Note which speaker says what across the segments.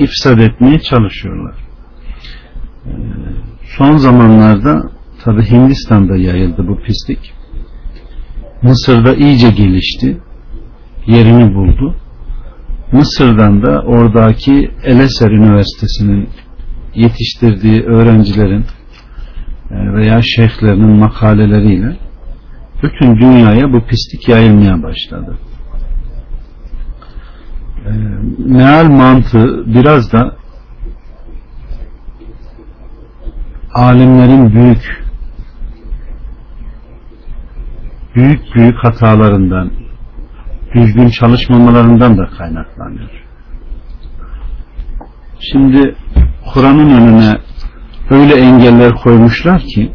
Speaker 1: ifsad etmeye çalışıyorlar. Ee, son zamanlarda tabi Hindistan'da yayıldı bu pislik. Mısır'da iyice gelişti. Yerini buldu. Mısır'dan da oradaki Eleser Üniversitesi'nin yetiştirdiği öğrencilerin e, veya şeyhlerinin makaleleriyle bütün dünyaya bu pislik yayılmaya başladı. E, meal mantığı biraz da alimlerin büyük büyük büyük hatalarından düzgün çalışmamalarından da kaynaklanıyor. Şimdi Kur'an'ın önüne öyle engeller koymuşlar ki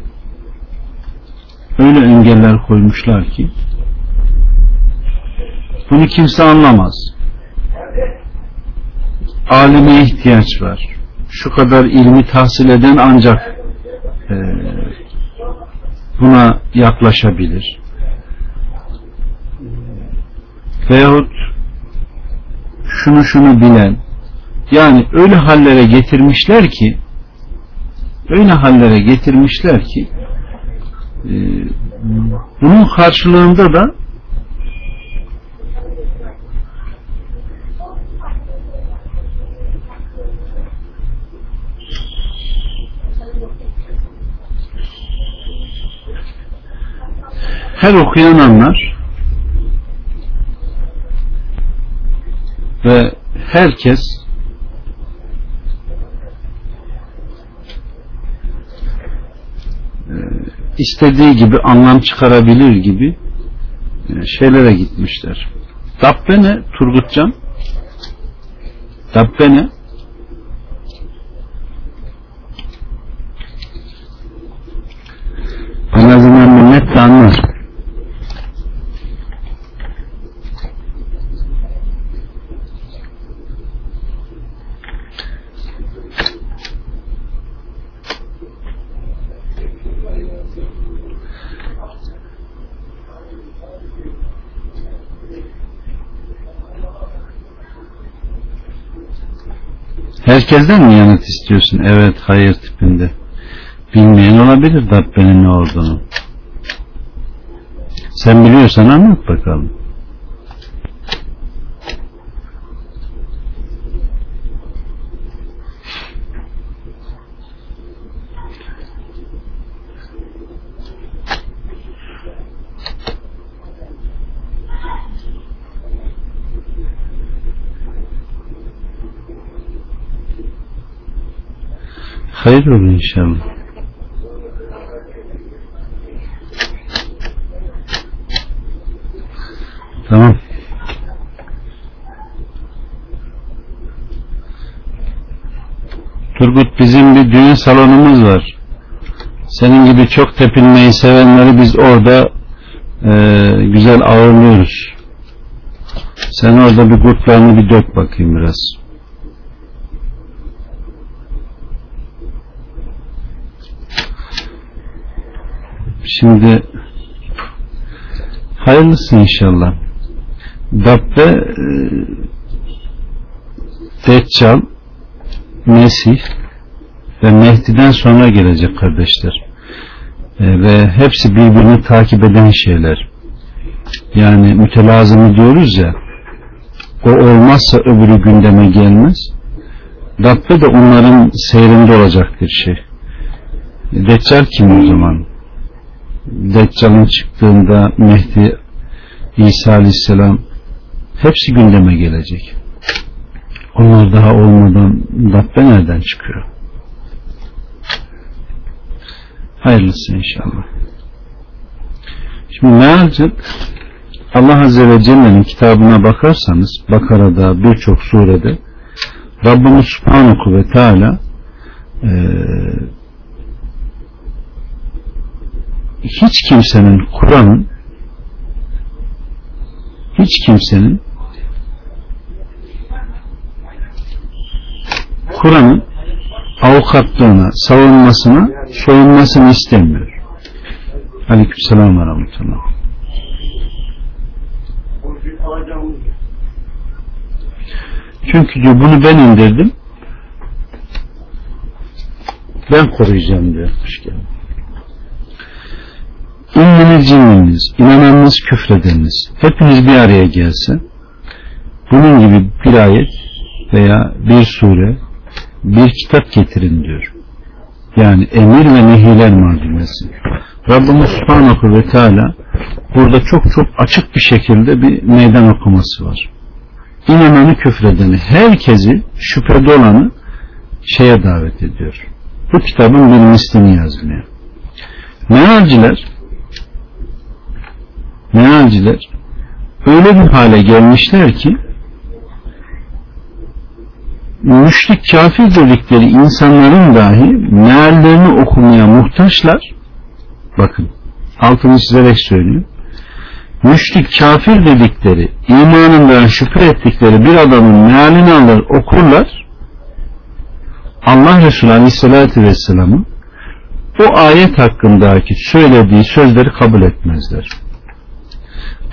Speaker 1: öyle engeller koymuşlar ki bunu kimse anlamaz. Alime ihtiyaç var. Şu kadar ilmi tahsil eden ancak e, buna yaklaşabilir. Veyahut şunu şunu bilen yani öyle hallere getirmişler ki öyle hallere getirmişler ki e, bunun karşılığında da her okuyan anlar ve herkes e, istediği gibi anlam çıkarabilir gibi e, şeylere gitmişler. Dabbe ne Turgutcan? Dabbe ne? En azından millet de anlar. Herkesten mi yanıt istiyorsun? Evet, hayır tipinde. Bilmeyen olabilir Dabbe'nin ne olduğunu. Sen biliyorsan anlat bakalım. Hayır olur inşallah. Tamam. Turgut bizim bir düğün salonumuz var. Senin gibi çok tepinmeyi sevenleri biz orada e, güzel ağırlıyoruz. Sen orada bir gurtlarını bir dök bakayım biraz. Şimdi hayırlısı inşallah. Dabbe e, Deccal Mesih ve Mehdi'den sonra gelecek kardeşler. E, ve hepsi birbirini takip eden şeyler. Yani mütelazımı diyoruz ya o olmazsa öbürü gündeme gelmez. Dabbe de onların seyrinde olacak bir şey. Deccal kim o zaman? Deccal'ın çıktığında Mehdi İsa Aleyhisselam hepsi gündeme gelecek. Onlar daha olmadan Dabbe nereden çıkıyor? Hayırlısı inşallah. Şimdi mealci Allah Azze ve Celle'nin kitabına bakarsanız Bakara'da birçok surede Rabbimiz Subhanahu ve Teala eee hiç kimsenin Kur'an'ın hiç kimsenin Kur'an'ın avukatlığına, savunmasına, soyunmasını istemiyor. Aleykümselam ve rahmetullah. Çünkü diyor bunu ben indirdim. Ben koruyacağım diyor. Hoş geldin. İnniniz cinniniz, inananınız küfredeniniz hepiniz bir araya gelse bunun gibi bir ayet veya bir sure bir kitap getirin diyor. Yani emir ve nehiler malzemesi. Rabbimiz Subhanahu ve Teala burada çok çok açık bir şekilde bir meydan okuması var. İnananı küfredeni, herkesi şüphede olanı şeye davet ediyor. Bu kitabın bir mislini yazmaya. Mealciler mealciler öyle bir hale gelmişler ki müşrik kafir dedikleri insanların dahi meallerini okumaya muhtaçlar. Bakın altını çizerek söylüyorum. Müşrik kafir dedikleri imanından şüphe ettikleri bir adamın mealini alır okurlar. Allah Resulü Aleyhisselatü Vesselam'ın o ayet hakkındaki söylediği sözleri kabul etmezler.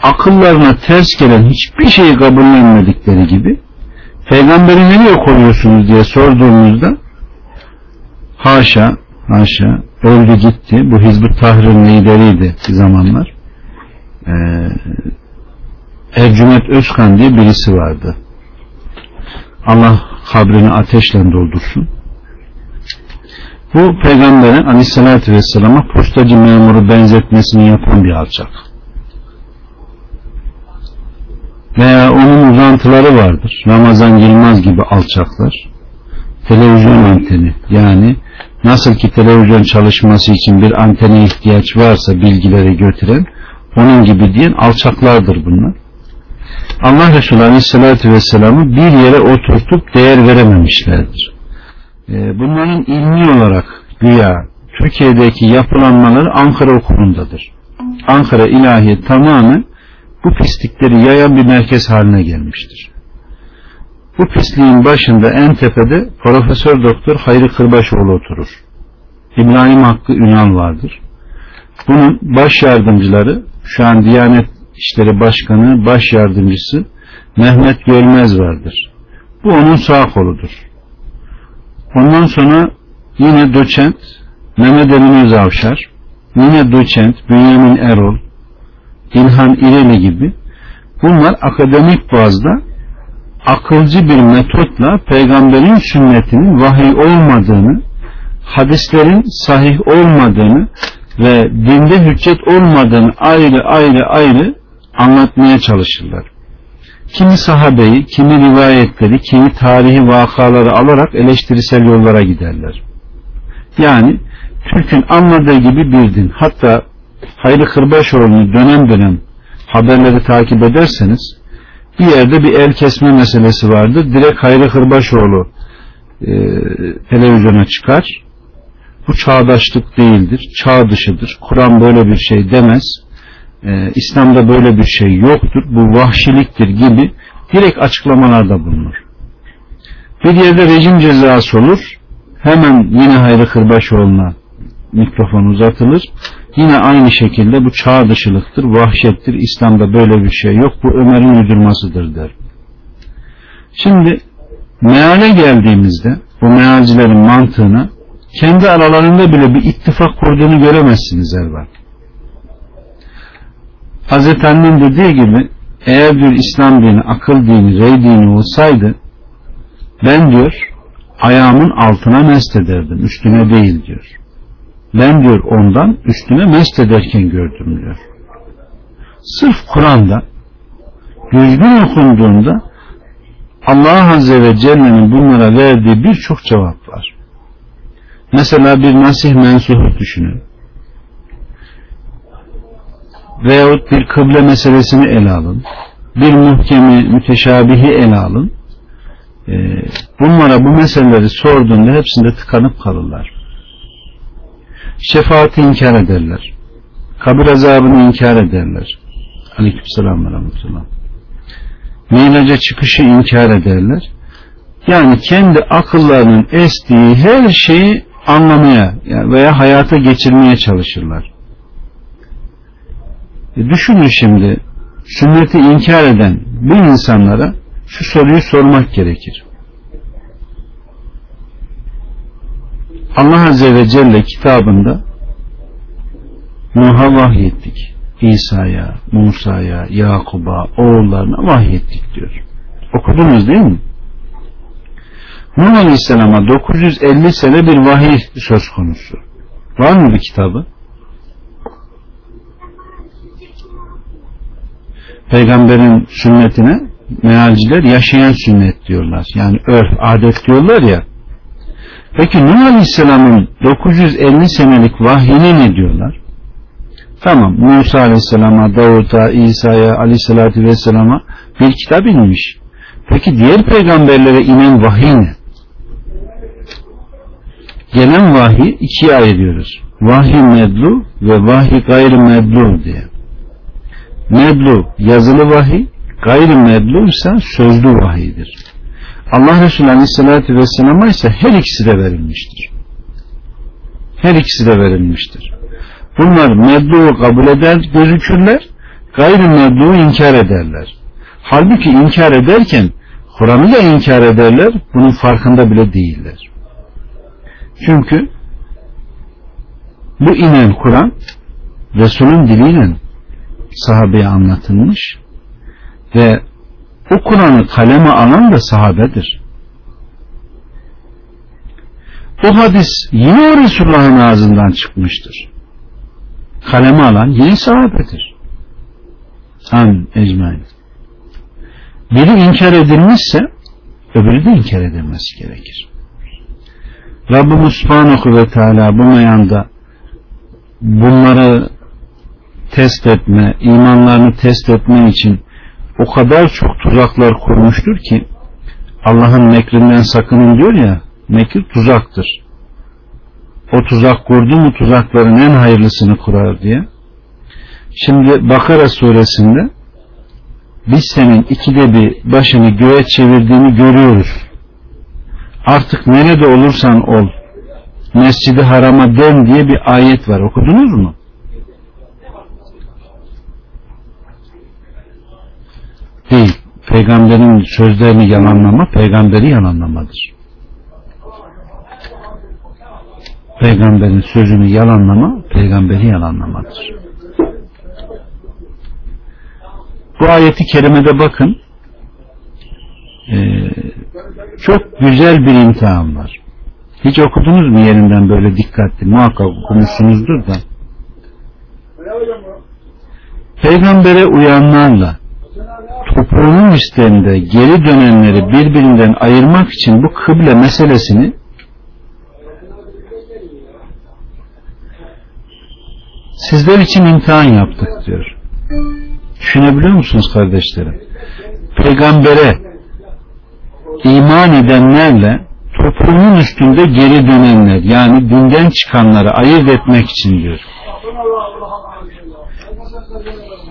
Speaker 1: Akıllarına ters gelen hiçbir şeyi kabullenmedikleri gibi peygamberi nereye koyuyorsunuz diye sorduğumuzda haşa haşa öldü gitti. Bu Hizbut Tahrir'in lideriydi zamanlar. Ee, Ercüment Özkan diye birisi vardı. Allah kabrini ateşle doldursun. Bu peygamberin aleyhissalatü vesselama postacı memuru benzetmesini yapan bir alçak veya onun uzantıları vardır. Ramazan Yılmaz gibi alçaklar. Televizyon anteni yani nasıl ki televizyon çalışması için bir antene ihtiyaç varsa bilgileri götüren onun gibi diyen alçaklardır bunlar. Allah Resulü Aleyhisselatü Vesselam'ı bir yere oturtup değer verememişlerdir. Bunların ilmi olarak güya Türkiye'deki yapılanmaları Ankara okulundadır. Ankara ilahiyet tamamen bu pislikleri yayan bir merkez haline gelmiştir. Bu pisliğin başında en tepede Profesör Doktor Hayri Kırbaşoğlu oturur. İbrahim Hakkı Ünal vardır. Bunun baş yardımcıları şu an Diyanet İşleri Başkanı baş yardımcısı Mehmet Gölmez vardır. Bu onun sağ koludur. Ondan sonra yine doçent Mehmet Emin Özavşar, yine doçent Bünyamin Erol, İlhan İreli gibi bunlar akademik bazda akılcı bir metotla peygamberin sünnetinin vahiy olmadığını hadislerin sahih olmadığını ve dinde hüccet olmadığını ayrı ayrı ayrı anlatmaya çalışırlar. Kimi sahabeyi, kimi rivayetleri, kimi tarihi vakaları alarak eleştirisel yollara giderler. Yani Türk'ün anladığı gibi bir din. Hatta Hayri Kırbaşoğlu'nu dönem dönem haberleri takip ederseniz bir yerde bir el kesme meselesi vardır. Direkt Hayri Kırbaşoğlu e, televizyona çıkar. Bu çağdaşlık değildir. Çağ dışıdır. Kur'an böyle bir şey demez. E, İslam'da böyle bir şey yoktur. Bu vahşiliktir gibi direkt açıklamalarda bulunur. Bir yerde rejim cezası olur. Hemen yine Hayri Kırbaşoğlu'na mikrofon uzatılır. Yine aynı şekilde bu çağ dışılıktır, vahşettir. İslam'da böyle bir şey yok. Bu Ömer'in uydurmasıdır der. Şimdi meale geldiğimizde bu mealcilerin mantığına kendi aralarında bile bir ittifak kurduğunu göremezsiniz elbette. Hazreti Annem dediği gibi eğer diyor İslam dini, akıl dini, rey dini olsaydı ben diyor ayağımın altına mest ederdim, üstüne değil diyor ben diyor ondan üstüne mest ederken gördüm diyor. Sırf Kur'an'da düzgün okunduğunda Allah Azze ve Celle'nin bunlara verdiği birçok cevap var. Mesela bir nasih mensuhu düşünün. Veyahut bir kıble meselesini ele alın. Bir muhkemi, müteşabihi ele alın. Bunlara bu meseleleri sorduğunda hepsinde tıkanıp kalırlar şefaati inkar ederler. Kabir azabını inkar ederler. Aleykümselam ve rahmetullah. Meylaca çıkışı inkar ederler. Yani kendi akıllarının estiği her şeyi anlamaya veya hayata geçirmeye çalışırlar. E düşünün şimdi sünneti inkar eden bu insanlara şu soruyu sormak gerekir. Allah Azze ve Celle kitabında Nuh'a vahyettik. İsa'ya, Musa'ya, Yakub'a, oğullarına vahyettik diyor. Okudunuz değil mi? Nuh Aleyhisselam'a 950 sene bir vahiy söz konusu. Var mı bir kitabı? Peygamberin sünnetine mealciler yaşayan sünnet diyorlar. Yani örf, adet diyorlar ya. Peki Nuh Aleyhisselam'ın 950 senelik vahyine ne diyorlar? Tamam Musa Aleyhisselam'a, Davut'a, İsa'ya, Aleyhisselatü Vesselam'a bir kitap inmiş. Peki diğer peygamberlere inen vahiy ne? Gelen vahiy ikiye ayırıyoruz. Vahiy medlu ve vahiy gayrı medlu diye. Medlu yazılı vahiy, gayrı medlu ise sözlü vahiydir. Allah Resulü Aleyhisselatü Vesselam'a ise her ikisi de verilmiştir. Her ikisi de verilmiştir. Bunlar medlu'u kabul eder gözükürler, gayrı medlu'u inkar ederler. Halbuki inkar ederken Kur'an'ı da inkar ederler, bunun farkında bile değiller. Çünkü bu inen Kur'an Resul'ün diliyle sahabeye anlatılmış ve o Kur'an'ı kaleme alan da sahabedir. Bu hadis yine o Resulullah'ın ağzından çıkmıştır. Kaleme alan yine sahabedir. Amin. Ecmain. Biri inkar edilmişse öbürü de inkar edilmesi gerekir. Rabbimiz Subhanahu ve Teala bu meyanda bunları test etme, imanlarını test etme için o kadar çok tuzaklar kurmuştur ki Allah'ın mekrinden sakının diyor ya mekir tuzaktır. O tuzak kurdu mu tuzakların en hayırlısını kurar diye. Şimdi Bakara suresinde biz senin ikide bir başını göğe çevirdiğini görüyoruz. Artık nerede olursan ol Mescidi Haram'a dön diye bir ayet var. Okudunuz mu? Değil. Peygamberin sözlerini yalanlama, peygamberi yalanlamadır. Peygamberin sözünü yalanlama, peygamberi yalanlamadır. Bu ayeti kerimede bakın, ee, çok güzel bir imtihan var. Hiç okudunuz mu yerinden böyle dikkatli? Muhakkak okumuşsunuzdur da. Peygambere uyanlarla toprağının üstlerinde geri dönenleri birbirinden ayırmak için bu kıble meselesini sizler için imtihan yaptık diyor. Düşünebiliyor musunuz kardeşlerim? Peygambere iman edenlerle toplumun üstünde geri dönenler yani dinden çıkanları ayırt etmek için diyor.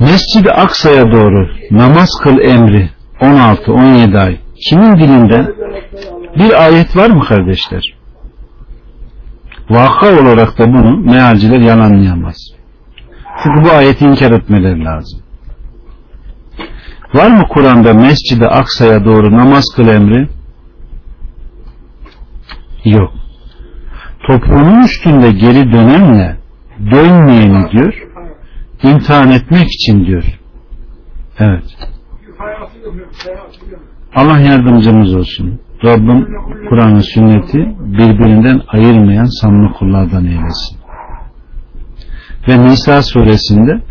Speaker 1: Mescid-i Aksa'ya doğru namaz kıl emri 16-17 ay kimin dilinde bir ayet var mı kardeşler? Vaka olarak da bunu mealciler yalanlayamaz. Çünkü bu ayeti inkar etmeleri lazım. Var mı Kur'an'da Mescid-i Aksa'ya doğru namaz kıl emri? Yok. Toplumun üstünde geri dönenle dönmeyeni diyor, imtihan etmek için diyor. Evet. Allah yardımcımız olsun. Rabbim Kur'an'ın sünneti birbirinden ayırmayan samimi kullardan eylesin. Ve Nisa suresinde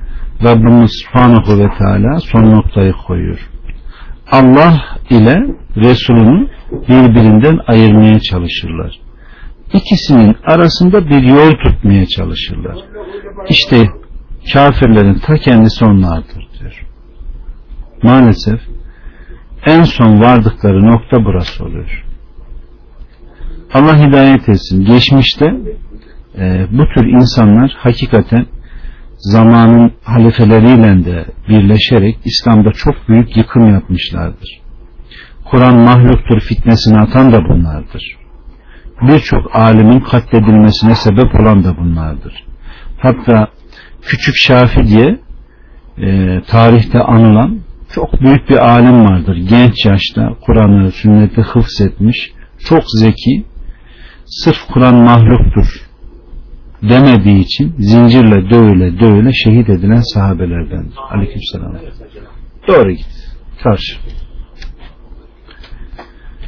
Speaker 1: Rabbimiz Subhanahu ve Teala son noktayı koyuyor. Allah ile Resulünü birbirinden ayırmaya çalışırlar. İkisinin arasında bir yol tutmaya çalışırlar. İşte kafirlerin ta kendisi onlardır diyor. Maalesef en son vardıkları nokta burası oluyor. Allah hidayet etsin. Geçmişte e, bu tür insanlar hakikaten zamanın halifeleriyle de birleşerek İslam'da çok büyük yıkım yapmışlardır. Kur'an mahluktur fitnesini atan da bunlardır. Birçok alimin katledilmesine sebep olan da bunlardır. Hatta Küçük Şafi diye e, tarihte anılan çok büyük bir alim vardır. Genç yaşta Kur'an'ı, sünneti hıfz etmiş, çok zeki. sırf Kur'an mahluktur demediği için zincirle dövüle dövüle şehit edilen sahabelerden. Aleykümselam. Doğru git. Karşı.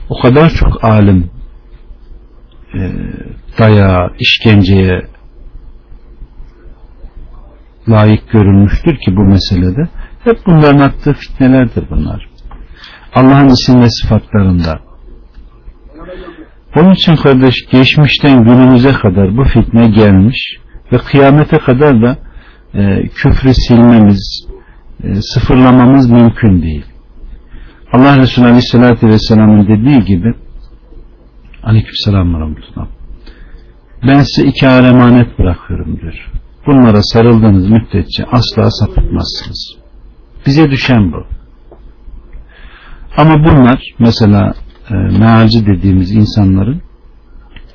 Speaker 1: O kadar çok alim e, daya, işkenceye layık görülmüştür ki bu meselede. Hep bunların attığı fitnelerdir bunlar. Allah'ın isim ve sıfatlarında. Onun için kardeş geçmişten günümüze kadar bu fitne gelmiş ve kıyamete kadar da e, küfrü silmemiz, e, sıfırlamamız mümkün değil. Allah Resulü Aleyhisselatü Vesselam'ın dediği gibi Aleykümselam ve Rahmetullah ben size iki ağır emanet bırakıyorum diyor. Bunlara sarıldığınız müddetçe asla sapıtmazsınız. Bize düşen bu. Ama bunlar mesela e, mealci dediğimiz insanların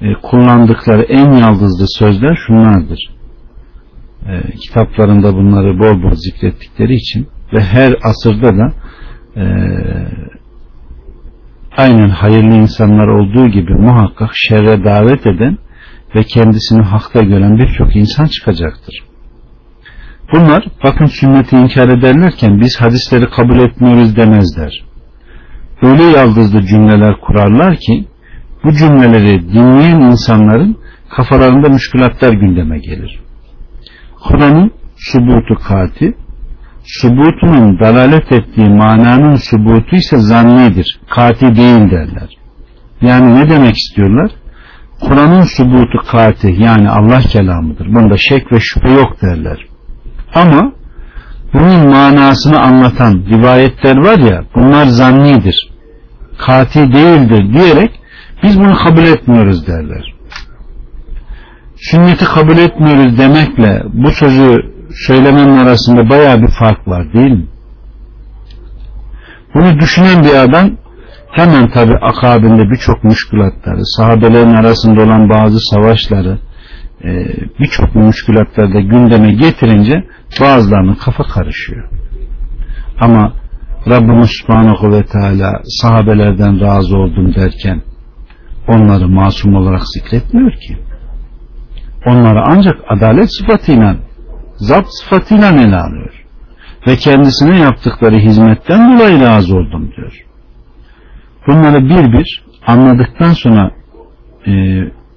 Speaker 1: e, kullandıkları en yaldızlı sözler şunlardır. E, kitaplarında bunları bol bol zikrettikleri için ve her asırda da e, aynen hayırlı insanlar olduğu gibi muhakkak şerre davet eden ve kendisini hakta gören birçok insan çıkacaktır. Bunlar bakın sünneti inkar ederlerken biz hadisleri kabul etmiyoruz demezler. Öyle yaldızlı cümleler kurarlar ki bu cümleleri dinleyen insanların kafalarında müşkülatlar gündeme gelir. Kur'an'ın subutu kati, subutunun dalalet ettiği mananın subutu ise zannidir, kati değil derler. Yani ne demek istiyorlar? Kur'an'ın subutu kati yani Allah kelamıdır. Bunda şek ve şüphe yok derler. Ama bunun manasını anlatan rivayetler var ya bunlar zannidir. Kati değildir diyerek biz bunu kabul etmiyoruz derler. Sünneti kabul etmiyoruz demekle bu sözü söylemenin arasında baya bir fark var değil mi? Bunu düşünen bir adam hemen tabi akabinde birçok müşkülatları, sahabelerin arasında olan bazı savaşları, e, birçok müşkülatları da gündeme getirince bazılarının kafa karışıyor. Ama Rabbimiz Subhanahu ve Teala sahabelerden razı oldum derken onları masum olarak zikretmiyor ki. Onları ancak adalet sıfatıyla, zat sıfatıyla ele alıyor. Ve kendisine yaptıkları hizmetten dolayı razı oldum diyor. Bunları bir bir anladıktan sonra e,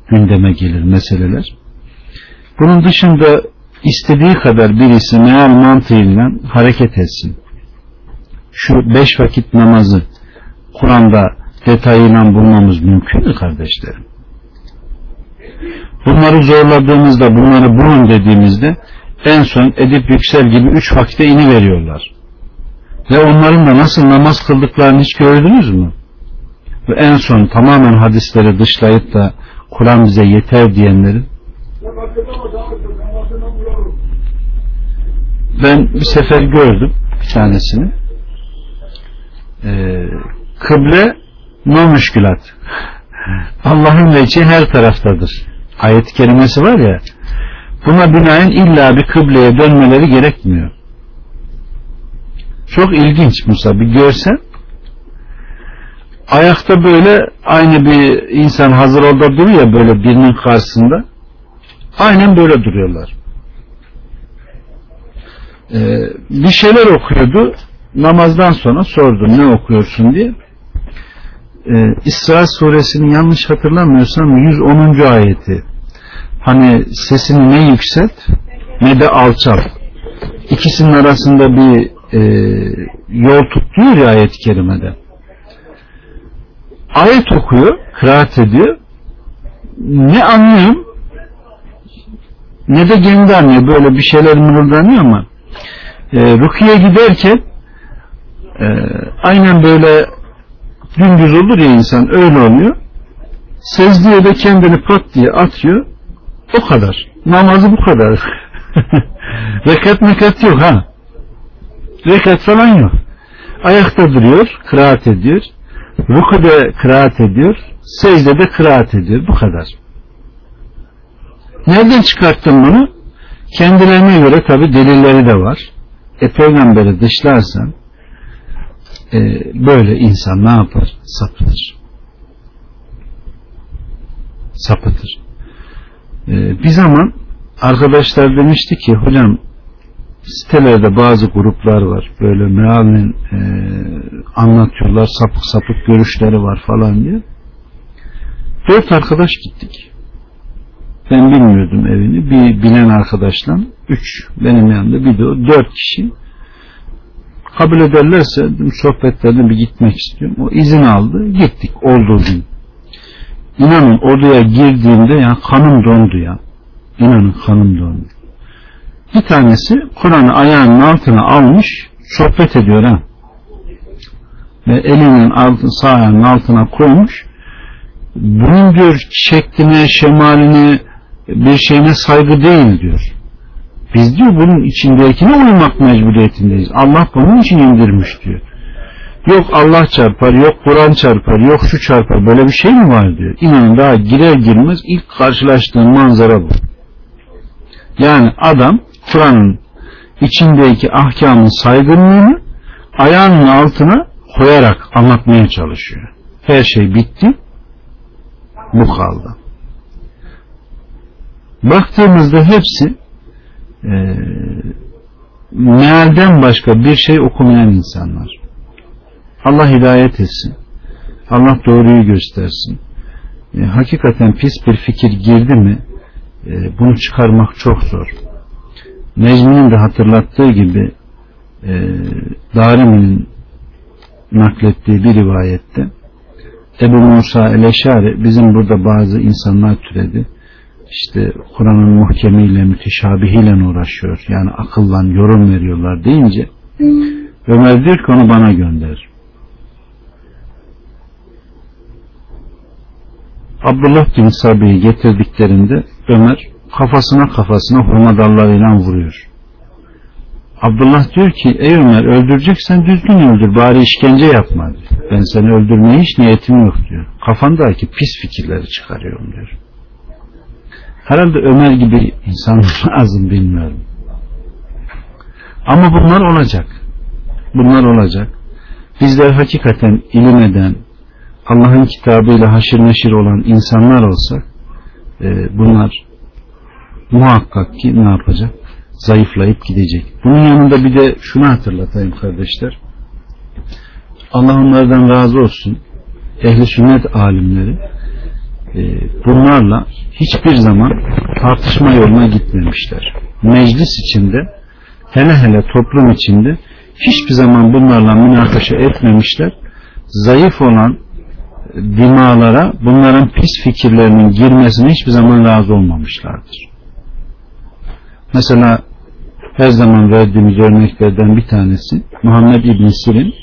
Speaker 1: gündeme gelir meseleler. Bunun dışında istediği kadar birisi meal mantığıyla hareket etsin. Şu beş vakit namazı Kur'an'da detayıyla bulmamız mümkün mü kardeşlerim? Bunları zorladığımızda bunları bulun dediğimizde en son Edip Yüksel gibi üç vakite ini veriyorlar. Ve onların da nasıl namaz kıldıklarını hiç gördünüz mü? Ve en son tamamen hadisleri dışlayıp da Kur'an bize yeter diyenlerin ben bir sefer gördüm bir tanesini. Ee, kıble no müşkülat Allah'ın veci her taraftadır. Ayet-i kerimesi var ya buna binaen illa bir kıbleye dönmeleri gerekmiyor. Çok ilginç Musa bir görsen ayakta böyle aynı bir insan hazır orada duruyor böyle birinin karşısında. Aynen böyle duruyorlar. Ee, bir şeyler okuyordu. Namazdan sonra sordum ne okuyorsun? diye. Ee, İsra suresinin yanlış hatırlamıyorsam 110. ayeti. Hani sesini ne yükselt ne de alçal ikisinin arasında bir e, yol tut diyor ya ayet-i kerimede ayet okuyor, kıraat ediyor. Ne anlıyorum ne de kendi anlıyor. Böyle bir şeyler mırıldanıyor ama e, rukiye giderken e, aynen böyle dümdüz olur ya insan öyle oluyor. Secdeye de kendini pat diye atıyor. O kadar. Namazı bu kadar. rekat mekat yok ha. Rekat falan yok. Ayakta duruyor, kıraat ediyor. Rukude kıraat ediyor, secdede kıraat ediyor. Bu kadar. Nereden çıkarttın bunu? Kendilerine göre tabi delilleri de var. E peygamberi dışlarsan e, böyle insan ne yapar? Sapıtır. sapıtır. Ee, bir zaman arkadaşlar demişti ki hocam sitelerde bazı gruplar var. Böyle mealen e, anlatıyorlar sapık sapık görüşleri var falan diye. Dört arkadaş gittik. Ben bilmiyordum evini. Bir bilen arkadaşla üç. Benim yanımda bir de o dört kişi. Kabul ederlerse sohbetlerine bir gitmek istiyorum. O izin aldı gittik olduğu gün. İnanın odaya girdiğimde ya kanım dondu ya. İnanın kanım dondu bir tanesi Kur'an'ı ayağının altına almış sohbet ediyor ha. Ve elinin altı, sağ ayağının altına koymuş. Bunun diyor şekline, şemaline, bir şeyine saygı değil diyor. Biz diyor bunun içindekine uymak mecburiyetindeyiz. Allah bunun için indirmiş diyor. Yok Allah çarpar, yok Kur'an çarpar, yok şu çarpar. Böyle bir şey mi var diyor. İnanın daha girer girmez ilk karşılaştığım manzara bu. Yani adam Kur'an'ın içindeki ahkamın saygınlığını ayağının altına koyarak anlatmaya çalışıyor. Her şey bitti. Bu kaldı. Baktığımızda hepsi e, mealden başka bir şey okumayan insanlar. Allah hidayet etsin. Allah doğruyu göstersin. E, hakikaten pis bir fikir girdi mi e, bunu çıkarmak çok zor. Necmi'nin de hatırlattığı gibi e, Darimi'nin naklettiği bir rivayette Ebu Musa el-Eşari bizim burada bazı insanlar türedi. İşte Kur'an'ın muhkemiyle müteşabihiyle uğraşıyor. Yani akıllan yorum veriyorlar deyince Ömer diyor ki onu bana gönder. Abdullah bin Sabi'yi getirdiklerinde Ömer kafasına kafasına hurma dallarıyla vuruyor. Abdullah diyor ki ey Ömer öldüreceksen düzgün öldür bari işkence yapma diyor. Ben seni öldürmeye hiç niyetim yok diyor. Kafandaki pis fikirleri çıkarıyorum diyor. Herhalde Ömer gibi insan lazım bilmiyorum. Ama bunlar olacak. Bunlar olacak. Bizler hakikaten ilim eden, Allah'ın kitabıyla haşır neşir olan insanlar olsak e, bunlar muhakkak ki ne yapacak? Zayıflayıp gidecek. Bunun yanında bir de şunu hatırlatayım kardeşler. Allah onlardan razı olsun. Ehli sünnet alimleri e, bunlarla hiçbir zaman tartışma yoluna gitmemişler. Meclis içinde hele hele toplum içinde hiçbir zaman bunlarla münakaşa etmemişler. Zayıf olan dimalara bunların pis fikirlerinin girmesine hiçbir zaman razı olmamışlardır. Mesela her zaman verdiğimiz örneklerden bir tanesi Muhammed İbn Sirin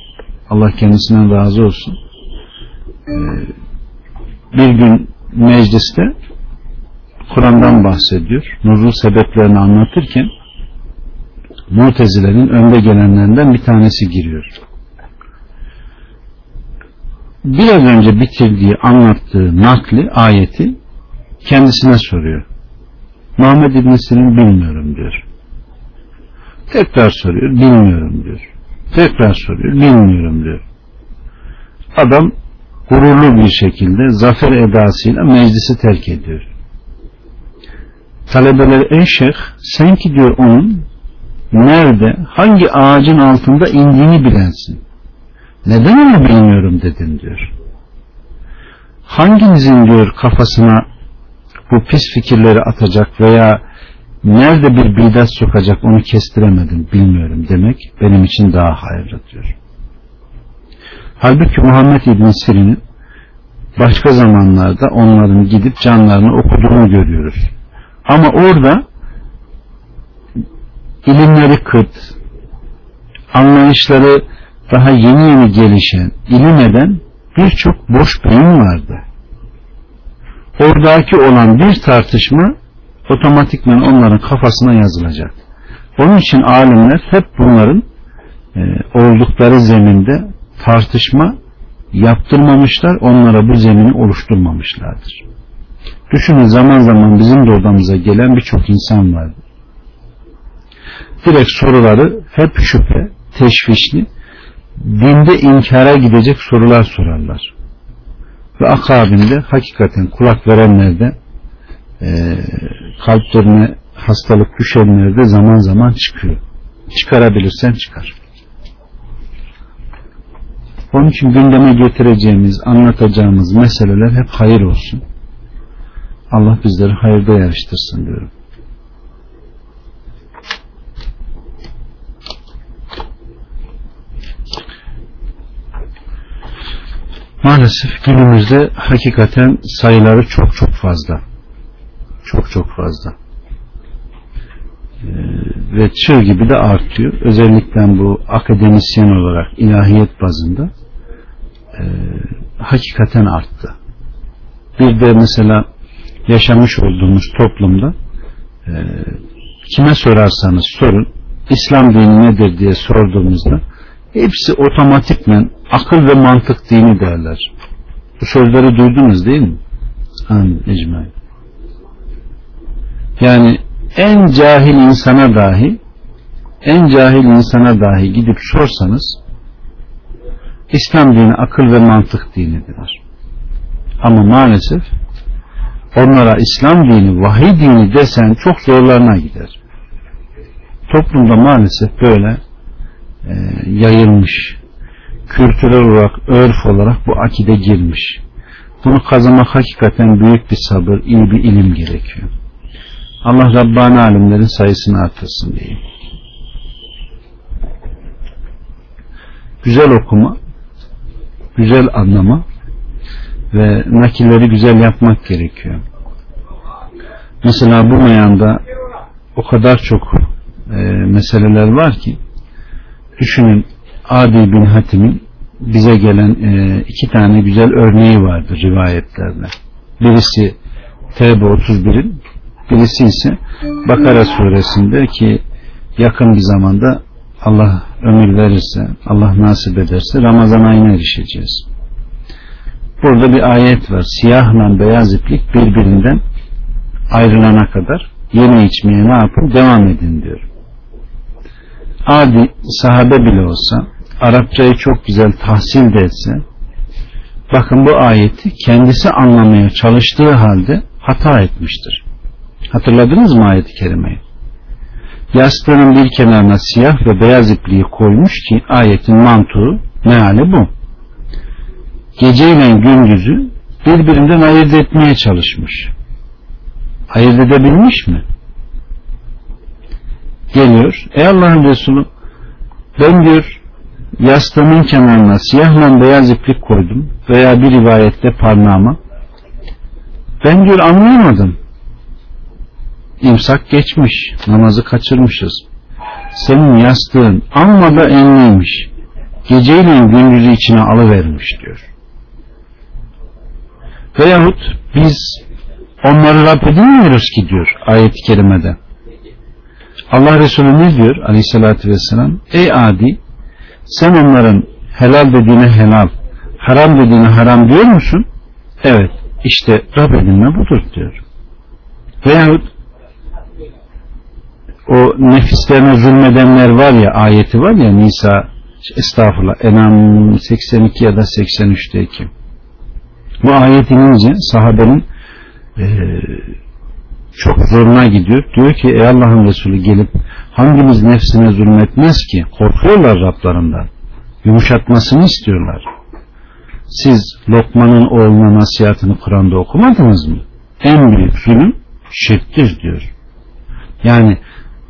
Speaker 1: Allah kendisinden razı olsun ee, bir gün mecliste Kur'an'dan bahsediyor. Nuzul sebeplerini anlatırken Mutezilerin önde gelenlerinden bir tanesi giriyor. Biraz önce bitirdiği anlattığı nakli ayeti kendisine soruyor. Muhammed İbn Sirin bilmiyorum diyor. Tekrar soruyor bilmiyorum diyor. Tekrar soruyor bilmiyorum diyor. Adam gururlu bir şekilde zafer edasıyla meclisi terk ediyor. Talebeler ey şeyh sen ki diyor onun nerede hangi ağacın altında indiğini bilensin. Neden onu bilmiyorum dedin diyor. Hanginizin diyor kafasına bu pis fikirleri atacak veya nerede bir bidat sokacak onu kestiremedim bilmiyorum demek benim için daha hayırlı diyor. Halbuki Muhammed İbn Sirin'in başka zamanlarda onların gidip canlarını okuduğunu görüyoruz. Ama orada ilimleri kıt, anlayışları daha yeni yeni gelişen, ilim eden birçok boş beyin vardı oradaki olan bir tartışma otomatikman onların kafasına yazılacak. Onun için alimler hep bunların e, oldukları zeminde tartışma yaptırmamışlar, onlara bu zemini oluşturmamışlardır. Düşünün zaman zaman bizim de odamıza gelen birçok insan vardı. Direkt soruları hep şüphe, teşvişli, dinde inkara gidecek sorular sorarlar. Ve akabinde hakikaten kulak verenlerde e, kalplerine hastalık düşenlerde zaman zaman çıkıyor. Çıkarabilirsen çıkar. Onun için gündeme getireceğimiz, anlatacağımız meseleler hep hayır olsun. Allah bizleri hayırda yarıştırsın diyorum. Maalesef günümüzde hakikaten sayıları çok çok fazla. Çok çok fazla. Ee, ve çığ gibi de artıyor. Özellikle bu akademisyen olarak ilahiyet bazında e, hakikaten arttı. Bir de mesela yaşamış olduğumuz toplumda e, kime sorarsanız sorun İslam dini nedir diye sorduğumuzda hepsi otomatikmen akıl ve mantık dini derler. Bu sözleri duydunuz değil mi? Amin. Ecmaîn. Yani en cahil insana dahi en cahil insana dahi gidip sorsanız İslam dini akıl ve mantık dinidir. Ama maalesef onlara İslam dini, vahiy dini desen çok zorlarına gider. Toplumda maalesef böyle e, yayılmış, kültürel olarak, örf olarak bu akide girmiş. Bunu kazanmak hakikaten büyük bir sabır, iyi bir ilim gerekiyor. Allah Rabbani alimlerin sayısını artırsın diyeyim. Güzel okuma, güzel anlama ve nakilleri güzel yapmak gerekiyor. Mesela bu meyanda o kadar çok e, meseleler var ki düşünün Adi bin Hatim'in bize gelen e, iki tane güzel örneği vardır rivayetlerde. Birisi Tevbe 31'in birisi ise Bakara suresinde ki yakın bir zamanda Allah ömür verirse, Allah nasip ederse Ramazan ayına erişeceğiz. Burada bir ayet var. Siyahla beyaz iplik birbirinden ayrılana kadar yeni içmeye ne yapın? Devam edin diyor. Adi sahabe bile olsa Arapçayı çok güzel tahsil de etse bakın bu ayeti kendisi anlamaya çalıştığı halde hata etmiştir. Hatırladınız mı ayeti kerimeyi? Yastığının bir kenarına siyah ve beyaz ipliği koymuş ki ayetin mantığı meali bu. Geceyle gündüzü birbirinden ayırt etmeye çalışmış. Ayırt edebilmiş mi? Geliyor. Ey Allah'ın Resulü ben diyor yastığımın kenarına siyahla beyaz iplik koydum veya bir rivayette parmağıma ben diyor anlayamadım. İmsak geçmiş namazı kaçırmışız. Senin yastığın amma da enliymiş. Geceyle gündüzü içine alıvermiş diyor. Veyahut biz onları Rab edinmiyoruz ki diyor ayet-i kerimede Allah Resulü ne diyor aleyhissalatü vesselam? Ey adi sen onların helal dediğine helal haram dediğine haram diyor musun? Evet işte Rab edinme budur diyor. Veyahut o nefislerine zulmedenler var ya ayeti var ya Nisa estağfurullah Enam 82 ya da 83'teki bu ayet inince sahabenin e, çok zoruna gidiyor. Diyor ki ey Allah'ın Resulü gelip hangimiz nefsine zulmetmez ki? Korkuyorlar Rablarından. Yumuşatmasını istiyorlar. Siz Lokman'ın oğluna nasihatini Kur'an'da okumadınız mı? En büyük zulüm şirktir diyor. Yani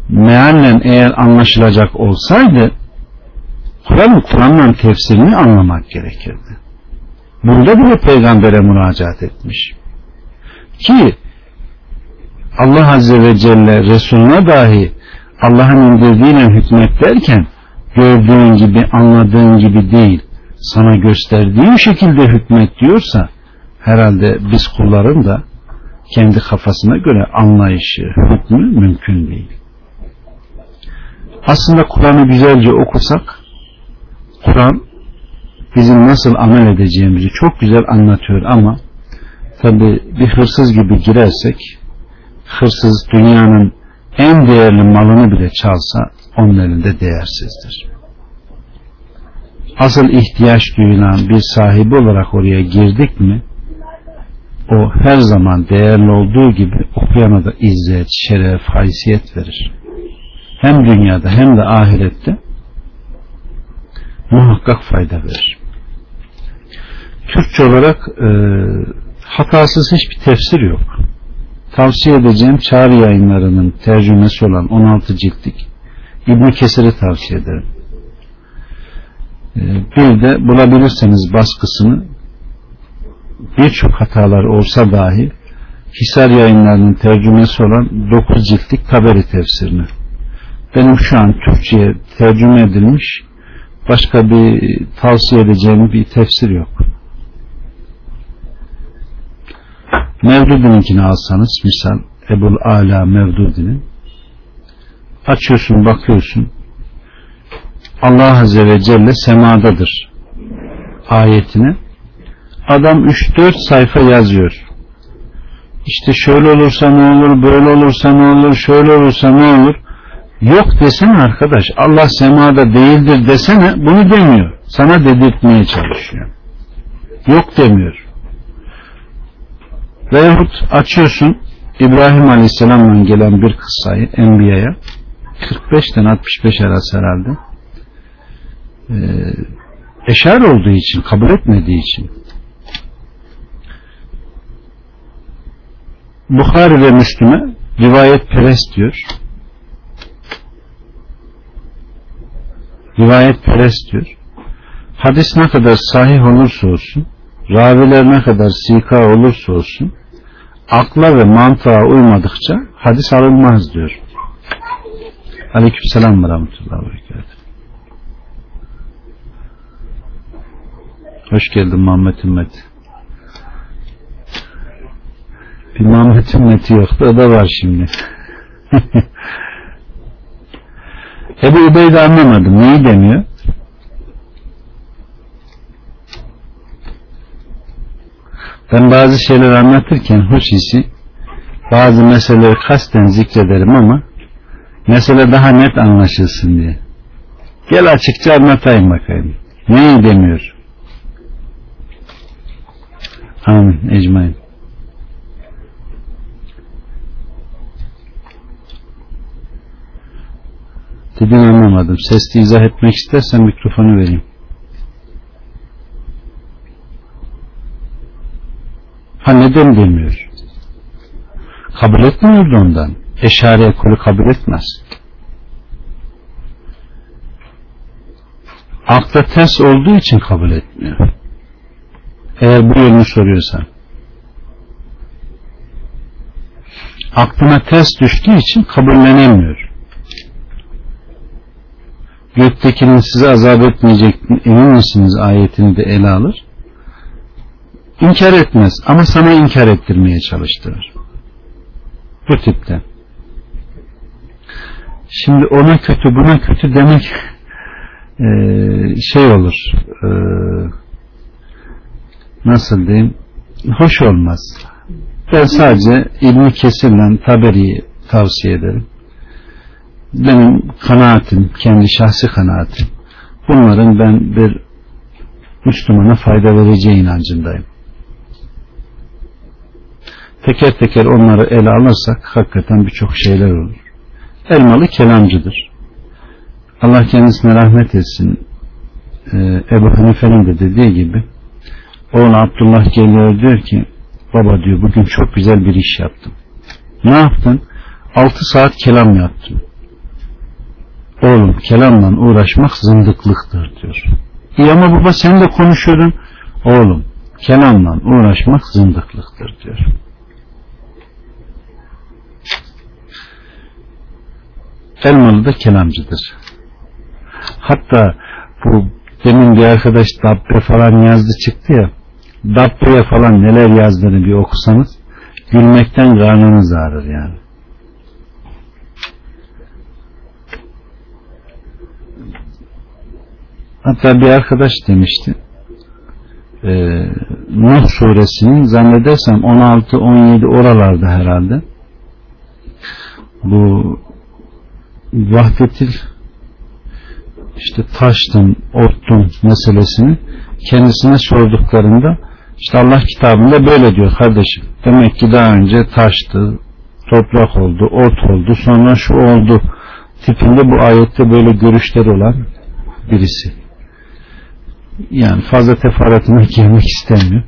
Speaker 1: meallen eğer anlaşılacak olsaydı Kur'an'ın Kur'an'la tefsirini anlamak gerekirdi. Burada bile peygambere müracaat etmiş. Ki Allah Azze ve Celle Resulüne dahi Allah'ın indirdiğiyle hükmet derken gördüğün gibi anladığın gibi değil sana gösterdiğim şekilde hükmet diyorsa herhalde biz kulların da kendi kafasına göre anlayışı, hükmü mümkün değil. Aslında Kur'an'ı güzelce okusak Kur'an bizim nasıl amel edeceğimizi çok güzel anlatıyor ama tabi bir hırsız gibi girersek hırsız dünyanın en değerli malını bile çalsa onun elinde değersizdir. Asıl ihtiyaç duyulan bir sahibi olarak oraya girdik mi o her zaman değerli olduğu gibi okuyana da izzet, şeref, haysiyet verir. Hem dünyada hem de ahirette muhakkak fayda verir. Türkçe olarak e, hatasız hiçbir tefsir yok. Tavsiye edeceğim Çağrı yayınlarının tercümesi olan 16 ciltlik İbn Kesir'i tavsiye ederim. E, bir de bulabilirseniz baskısını birçok hatalar olsa dahi Hisar yayınlarının tercümesi olan 9 ciltlik Taberi tefsirini. Benim şu an Türkçe'ye tercüme edilmiş başka bir tavsiye edeceğim bir tefsir yok. Mevdudi'ninkini alsanız misal Ebul Ala Mevdudi'nin açıyorsun bakıyorsun Allah Azze ve Celle semadadır ayetini. Adam 3-4 sayfa yazıyor. İşte şöyle olursa ne olur böyle olursa ne olur şöyle olursa ne olur? Yok desene arkadaş Allah semada değildir desene bunu demiyor. Sana dedirtmeye çalışıyor. Yok demiyor Veyahut açıyorsun İbrahim Aleyhisselam'dan gelen bir kıssayı Enbiya'ya. 45'ten 65 arası herhalde. Ee, eşar olduğu için kabul etmediği için. Bukhari ve Müslüme rivayet perest diyor. Rivayet perest diyor. Hadis ne kadar sahih olursa olsun raviler ne kadar sika olursa olsun akla ve mantığa uymadıkça hadis alınmaz diyor. Aleykümselam ve rahmetullahi ve Hoş geldin Muhammed Ümmet. Bir Muhammed Ümmeti yoktu. O da var şimdi. Ebu Ubeyde anlamadım. Neyi demiyor? Ben bazı şeyler anlatırken hoş hissi bazı meseleleri kasten zikrederim ama mesele daha net anlaşılsın diye. Gel açıkça anlatayım bakayım. Neyi demiyor? Amin. Ecmain. Dediğini anlamadım. Sesli izah etmek istersen mikrofonu vereyim. Ha neden demiyor? Kabul etmiyordu ondan. Eşari ekolü kabul etmez. Akla ters olduğu için kabul etmiyor. Eğer bu yönünü soruyorsan. Aklına ters düştüğü için kabullenemiyor. Göktekinin size azap etmeyecek emin misiniz ayetini de ele alır. İnkar etmez ama sana inkar ettirmeye çalıştırır. Bu tipte. Şimdi ona kötü buna kötü demek e, şey olur e, nasıl diyeyim hoş olmaz. Ben sadece ilmi Kesir'le Taberi'yi tavsiye ederim. Benim kanaatim, kendi şahsi kanaatim. Bunların ben bir Müslümana fayda vereceği inancındayım teker teker onları ele alırsak hakikaten birçok şeyler olur. Elmalı kelamcıdır. Allah kendisine rahmet etsin. Ee, Ebu Hanife'nin de dediği gibi oğlu Abdullah geliyor diyor ki baba diyor bugün çok güzel bir iş yaptım. Ne yaptın? 6 saat kelam yaptım. Oğlum kelamla uğraşmak zındıklıktır diyor. İyi ama baba sen de konuşuyordun. Oğlum kelamla uğraşmak zındıklıktır diyor. Elmalı da kelamcıdır. Hatta bu demin bir arkadaş Dabbe falan yazdı çıktı ya Dabbe'ye falan neler yazdığını bir okusanız gülmekten karnınız ağrır yani. Hatta bir arkadaş demişti e, Nuh suresinin zannedersem 16-17 oralarda herhalde bu vahdetil işte taştın, ottun meselesini kendisine sorduklarında İşte Allah kitabında böyle diyor kardeşim. Demek ki daha önce taştı, toprak oldu, ot oldu, sonra şu oldu tipinde bu ayette böyle görüşler olan birisi. Yani fazla teferruatına girmek istemiyor.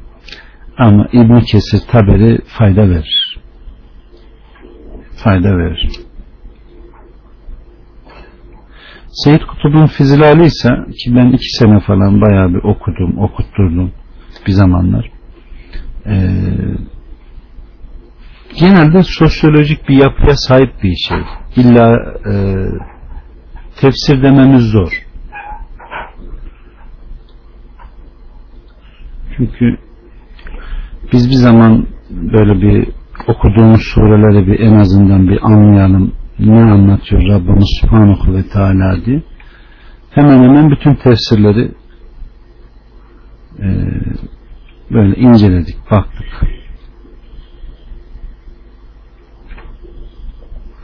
Speaker 1: Ama İbn Kesir taberi fayda verir. Fayda verir. Seyyid Kutub'un Fizilali ise ki ben iki sene falan bayağı bir okudum, okutturdum bir zamanlar. Ee, genelde sosyolojik bir yapıya sahip bir şey. İlla e, tefsir dememiz zor. Çünkü biz bir zaman böyle bir okuduğumuz sureleri bir en azından bir anlayalım ne anlatıyor Rabbimiz Subhanahu ve Teala diye. Hemen hemen bütün tefsirleri e, böyle inceledik baktık.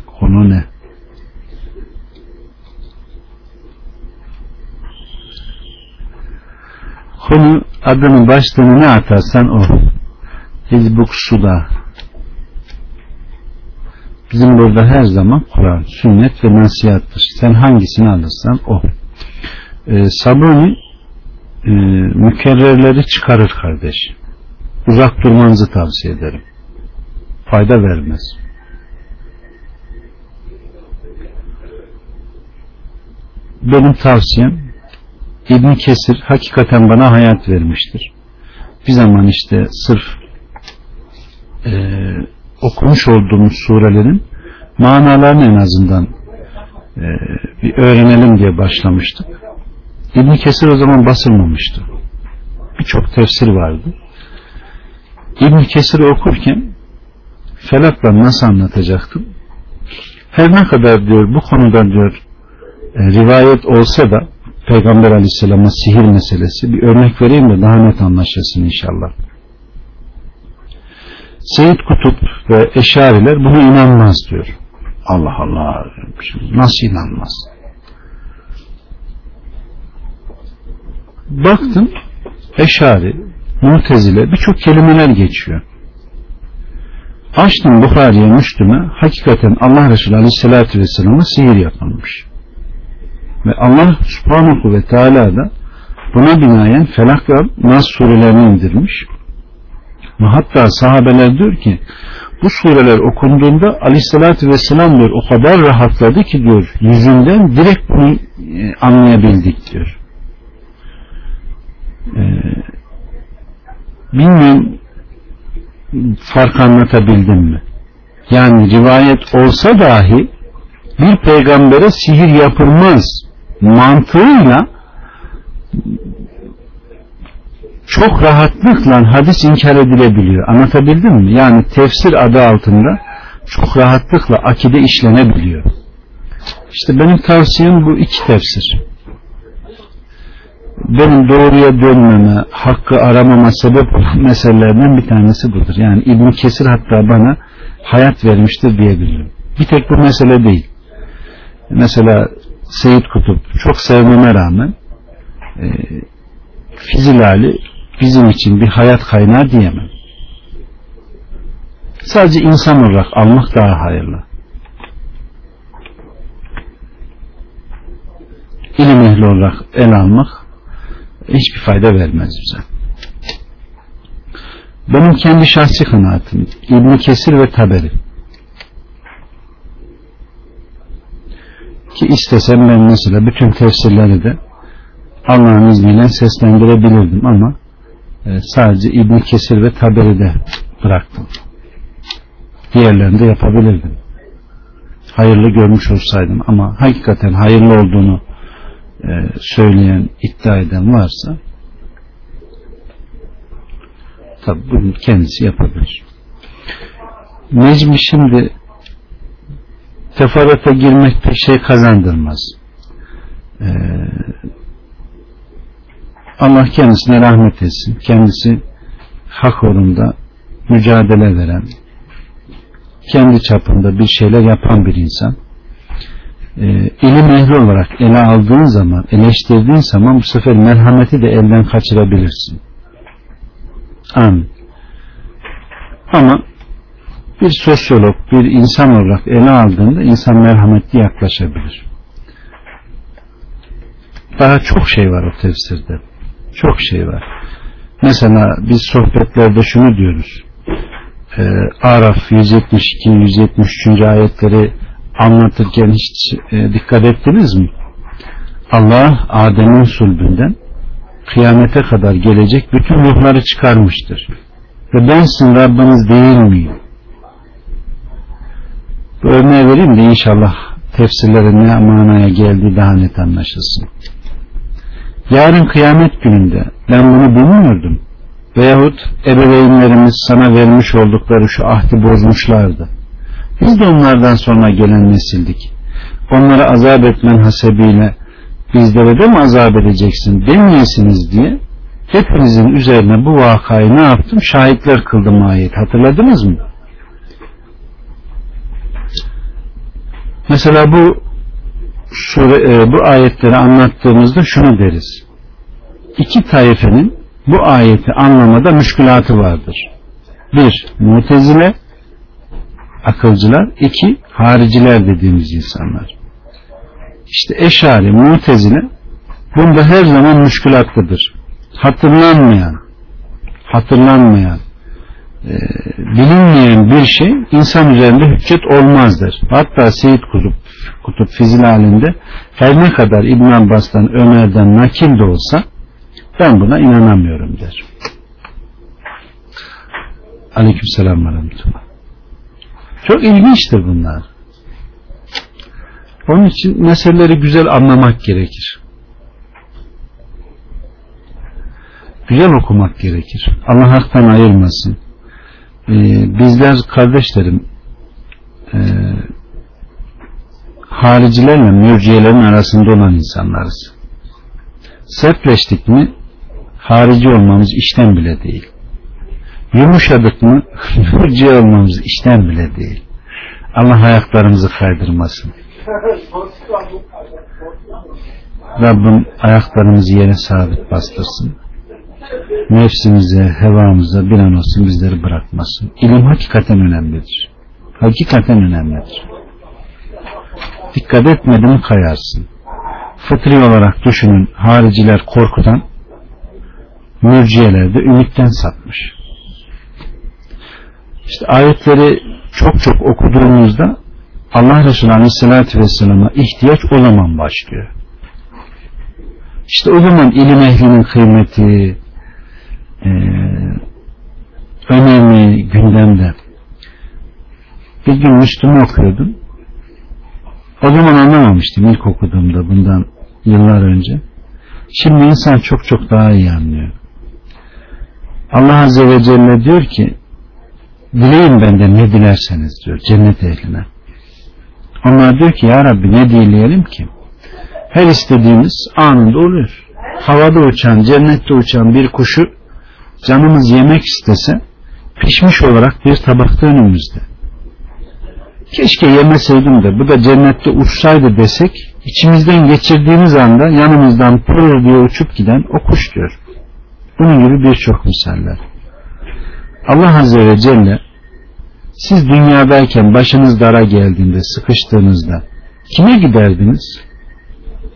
Speaker 1: Konu ne? Konu adının başlığını ne atarsan o. Hizbuk Suda bizim burada her zaman Kur'an, sünnet ve nasihattır. Sen hangisini alırsan o. Ee, Sabuni e, mükerrerleri çıkarır kardeş. Uzak durmanızı tavsiye ederim. Fayda vermez. Benim tavsiyem İbn Kesir hakikaten bana hayat vermiştir. Bir zaman işte sırf e, okumuş olduğumuz surelerin manalarını en azından e, bir öğrenelim diye başlamıştık. İbn Kesir o zaman basılmamıştı. Birçok tefsir vardı. İbn Kesir'i okurken felakla nasıl anlatacaktım? Her ne kadar diyor bu konuda diyor e, rivayet olsa da Peygamber Aleyhisselam'a sihir meselesi bir örnek vereyim de daha net anlaşılsın inşallah. Seyyid Kutup ve Eşariler buna inanmaz diyor. Allah Allah nasıl inanmaz? Baktım Eşari, Mutezile birçok kelimeler geçiyor. Açtım Bukhari'ye, Müslüm'e hakikaten Allah Resulü Aleyhisselatü Vesselam'a sihir yapılmış. Ve Allah Subhanahu ve Teala da buna binaen Felak ve Nas surelerini indirmiş. Hatta sahabeler diyor ki bu sureler okunduğunda aleyhissalatü vesselam diyor o kadar rahatladı ki diyor yüzünden direkt bunu e, anlayabildik diyor. Ee, bilmiyorum fark anlatabildim mi? Yani rivayet olsa dahi bir peygambere sihir yapılmaz mantığıyla çok rahatlıkla hadis inkar edilebiliyor. Anlatabildim mi? Yani tefsir adı altında çok rahatlıkla akide işlenebiliyor. İşte benim tavsiyem bu iki tefsir. Benim doğruya dönmeme, hakkı aramama sebep meselelerden bir tanesi budur. Yani İbn Kesir hatta bana hayat vermiştir diyebilirim. Bir tek bu mesele değil. Mesela Seyit Kutup çok sevmeme rağmen e, Fizilali bizim için bir hayat kaynağı diyemem. Sadece insan olarak almak daha hayırlı. İlim ehli olarak el almak hiçbir fayda vermez bize. Benim kendi şahsi kanaatim İbni Kesir ve Taberi ki istesem ben mesela bütün tefsirleri de Allah'ın izniyle seslendirebilirdim ama sadece İbn Kesir ve Taberi'de bıraktım. Diğerlerini de yapabilirdim. Hayırlı görmüş olsaydım ama hakikaten hayırlı olduğunu e, söyleyen, iddia eden varsa tabi bunu kendisi yapabilir. Necmi şimdi teferruata girmek pek şey kazandırmaz. Ee, Allah kendisine rahmet etsin. Kendisi hak uğrunda mücadele veren, kendi çapında bir şeyler yapan bir insan. Ee, ilim ehli olarak ele aldığın zaman, eleştirdiğin zaman bu sefer merhameti de elden kaçırabilirsin. Amin. Ama bir sosyolog, bir insan olarak ele aldığında insan merhametli yaklaşabilir. Daha çok şey var o tefsirde. Çok şey var. Mesela biz sohbetlerde şunu diyoruz. Ee, Araf 172 173. ayetleri anlatırken hiç e, dikkat ettiniz mi? Allah Adem'in sulbünden kıyamete kadar gelecek bütün ruhları çıkarmıştır. Ve ben sizin Rabbiniz değil miyim? Bu örneği vereyim de inşallah tefsirlerin ne manaya geldiği daha net anlaşılsın. Yarın kıyamet gününde ben bunu bilmiyordum. Veyahut ebeveynlerimiz sana vermiş oldukları şu ahdi bozmuşlardı. Biz de onlardan sonra gelen nesildik. Onları azap etmen hasebiyle bizlere de mi azap edeceksin demeyesiniz diye hepinizin üzerine bu vakayı ne yaptım? Şahitler kıldım ayet. Hatırladınız mı? Mesela bu sure, e, bu ayetleri anlattığımızda şunu deriz. İki taifenin bu ayeti anlamada müşkülatı vardır. Bir, mutezile akılcılar, iki, hariciler dediğimiz insanlar. İşte eşari, mutezile bunda her zaman müşkülatlıdır. Hatırlanmayan, hatırlanmayan, e, bilinmeyen bir şey insan üzerinde hüccet olmazdır. Hatta Seyit Kutup, Kutup Fizil halinde her ne kadar İbn Abbas'tan, Ömer'den nakil de olsa ben buna inanamıyorum der. Aleyküm selam ve Çok ilginçtir bunlar. Onun için meseleleri güzel anlamak gerekir. Güzel okumak gerekir. Allah haktan ayırmasın. Ee, bizler kardeşlerim e, haricilerle mürciyelerin arasında olan insanlarız. Sertleştik mi harici olmamız işten bile değil. Yumuşadık mı mürciye olmamız işten bile değil. Allah ayaklarımızı kaydırmasın. Rabbim ayaklarımızı yere sabit bastırsın. Nefsimize, hevamıza bir an olsun bizleri bırakmasın. İlim hakikaten önemlidir. Hakikaten önemlidir. Dikkat etmedin kayarsın. Fıtri olarak düşünün hariciler korkudan mürciyeler de ümitten satmış. İşte ayetleri çok çok okuduğumuzda Allah Resulü Aleyhisselatü Vesselam'a ihtiyaç o zaman başlıyor. İşte o zaman ilim ehlinin kıymeti, e, önemi gündemde. Bir gün Müslüm'ü okuyordum. O zaman anlamamıştım ilk okuduğumda bundan yıllar önce. Şimdi insan çok çok daha iyi anlıyor. Allah Azze ve Celle diyor ki dileyin benden ne dilerseniz diyor cennet ehline. Onlar diyor ki ya Rabbi ne dileyelim ki? Her istediğimiz anında oluyor. Havada uçan, cennette uçan bir kuşu canımız yemek istese pişmiş olarak bir tabakta önümüzde. Keşke yemeseydim de bu da cennette uçsaydı desek içimizden geçirdiğimiz anda yanımızdan pırır diye uçup giden o kuş diyor. Bunun gibi birçok misaller. Allah Azze ve Celle siz dünyadayken başınız dara geldiğinde sıkıştığınızda kime giderdiniz?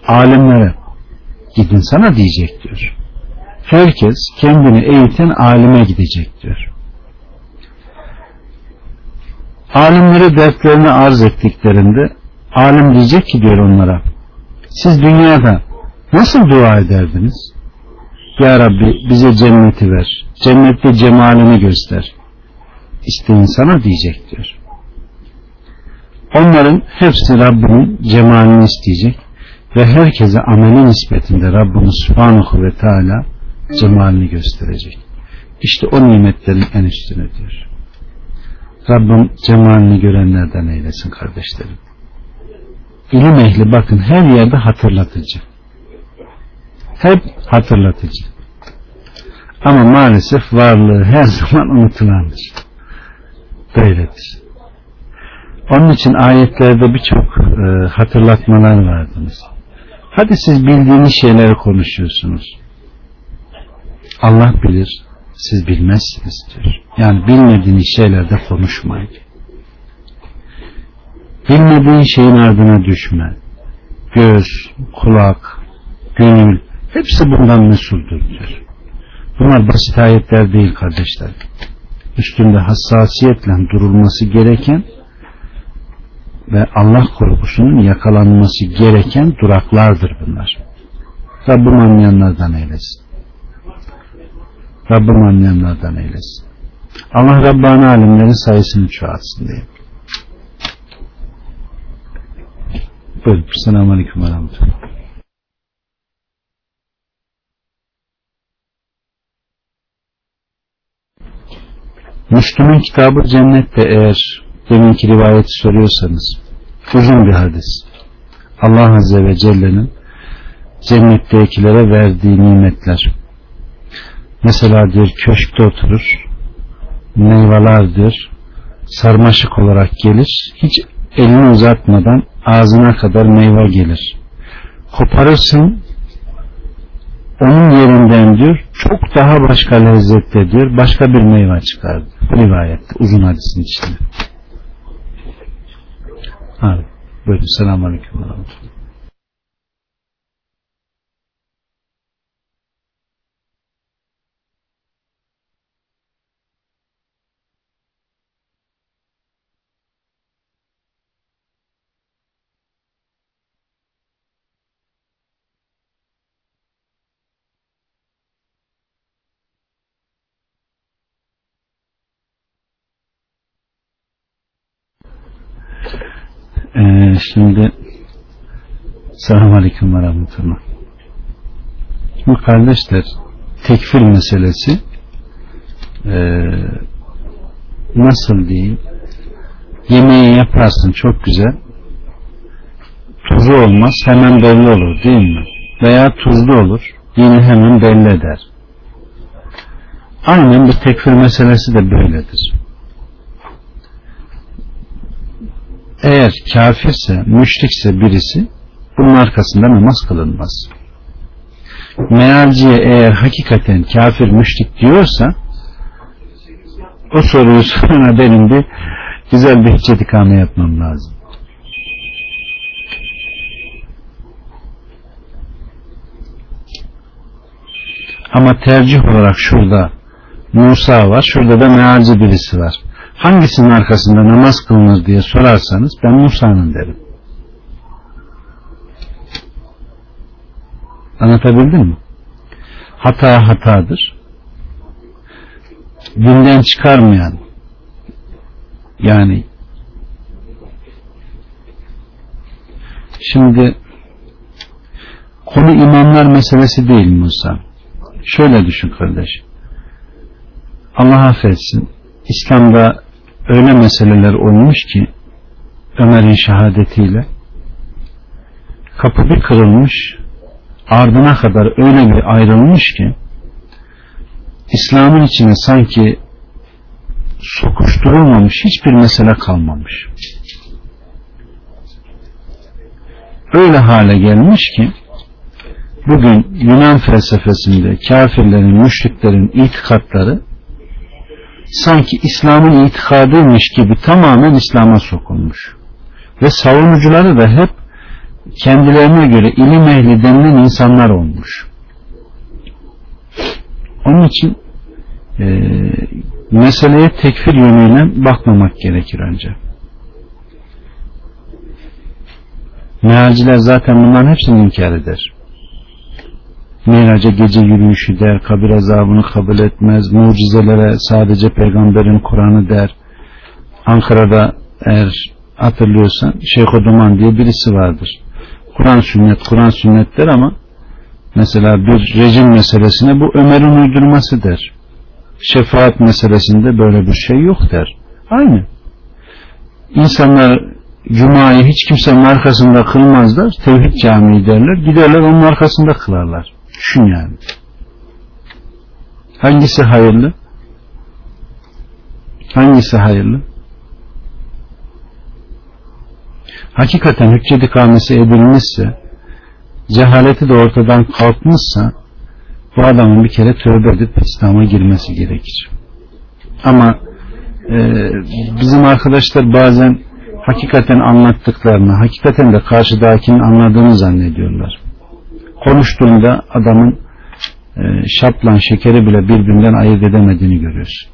Speaker 1: Alimlere. Gidin sana diyecek diyor. Herkes kendini eğiten alime gidecek diyor. Alimlere dertlerini arz ettiklerinde alim diyecek ki diyor onlara siz dünyada nasıl dua ederdiniz? Ya Rabbi bize cenneti ver. Cennette cemalini göster. İsteyin sana diyecek diyor. Onların hepsi Rabbinin cemalini isteyecek ve herkese ameli nispetinde Rabbimiz Subhanahu ve Teala cemalini gösterecek. İşte o nimetlerin en üstüne diyor. Rabbim cemalini görenlerden eylesin kardeşlerim. İlim ehli bakın her yerde hatırlatıcı. Hep hatırlatıcı. Ama maalesef varlığı her zaman unutulandır. Böyledir. Onun için ayetlerde birçok e, hatırlatmalar vardınız. Hadi siz bildiğiniz şeyleri konuşuyorsunuz. Allah bilir. Siz bilmezsiniz diyor. Yani bilmediğiniz şeylerde konuşmayın. Bilmediğin şeyin ardına düşme. Göz, kulak, gönül hepsi bundan mesuldür diyor. Bunlar basit ayetler değil kardeşler. Üstünde hassasiyetle durulması gereken ve Allah korkusunun yakalanması gereken duraklardır bunlar. Rabbim anlayanlardan eylesin. Rabbim anlayanlardan eylesin. Allah Rabbani alimlerin sayısını çoğaltsın diye. Buyurun. Selamun Aleyküm ve Rahmetullah. Müslüm'ün kitabı cennette eğer deminki rivayeti soruyorsanız uzun bir hadis. Allah Azze ve Celle'nin cennettekilere verdiği nimetler. Mesela diyor köşkte oturur, meyveler diyor, sarmaşık olarak gelir, hiç elini uzatmadan ağzına kadar meyve gelir. Koparırsın, onun yerinden diyor çok daha başka lezzette diyor başka bir meyve çıkar. Rivayette uzun hadisin içinde. Abi, buyurun selamun aleyküm. Ee, şimdi Selamun Aleyküm ve Rahmetullah. Şimdi kardeşler tekfir meselesi e, nasıl diyeyim yemeği yaparsın çok güzel tuzu olmaz hemen belli olur değil mi? Veya tuzlu olur yine hemen belli eder. Aynen bu tekfir meselesi de böyledir. Eğer kafirse, müşrikse birisi bunun arkasında namaz kılınmaz. Mealciye eğer hakikaten kafir müşrik diyorsa o soruyu sonra benim bir güzel bir hiccetikame yapmam lazım. Ama tercih olarak şurada Musa var, şurada da mealci birisi var hangisinin arkasında namaz kılınır diye sorarsanız ben Musa'nın derim. Anlatabildim mi? Hata hatadır. Dinden çıkarmayan yani şimdi konu imamlar meselesi değil Musa. Şöyle düşün kardeş. Allah affetsin. İslam'da öyle meseleler olmuş ki Ömer'in şehadetiyle kapı bir kırılmış ardına kadar öyle bir ayrılmış ki İslam'ın içine sanki sokuşturulmamış hiçbir mesele kalmamış. Öyle hale gelmiş ki bugün Yunan felsefesinde kafirlerin, müşriklerin itikatları sanki İslam'ın itikadıymış gibi tamamen İslam'a sokulmuş. Ve savunucuları da hep kendilerine göre ilim ehli denilen insanlar olmuş. Onun için e, meseleye tekfir yönüyle bakmamak gerekir önce. Mealciler zaten bunların hepsini inkar eder. Miraca gece yürüyüşü der, kabir azabını kabul etmez, mucizelere sadece peygamberin Kur'an'ı der. Ankara'da eğer hatırlıyorsan Şeyh Oduman diye birisi vardır. Kur'an sünnet, Kur'an sünnet der ama mesela bir rejim meselesine bu Ömer'in uydurması der. Şefaat meselesinde böyle bir şey yok der. Aynı. İnsanlar Cuma'yı hiç kimsenin arkasında kılmazlar. Tevhid camii derler. Giderler onun arkasında kılarlar. Düşün yani. Hangisi hayırlı? Hangisi hayırlı? Hakikaten hüccet ikamesi edilmişse, cehaleti de ortadan kalkmışsa, bu adamın bir kere tövbe edip İslam'a girmesi gerekir. Ama e, bizim arkadaşlar bazen hakikaten anlattıklarını, hakikaten de karşıdakinin anladığını zannediyorlar. Konuştuğunda adamın e, şaplan şekeri bile birbirinden ayırt edemediğini görüyorsun.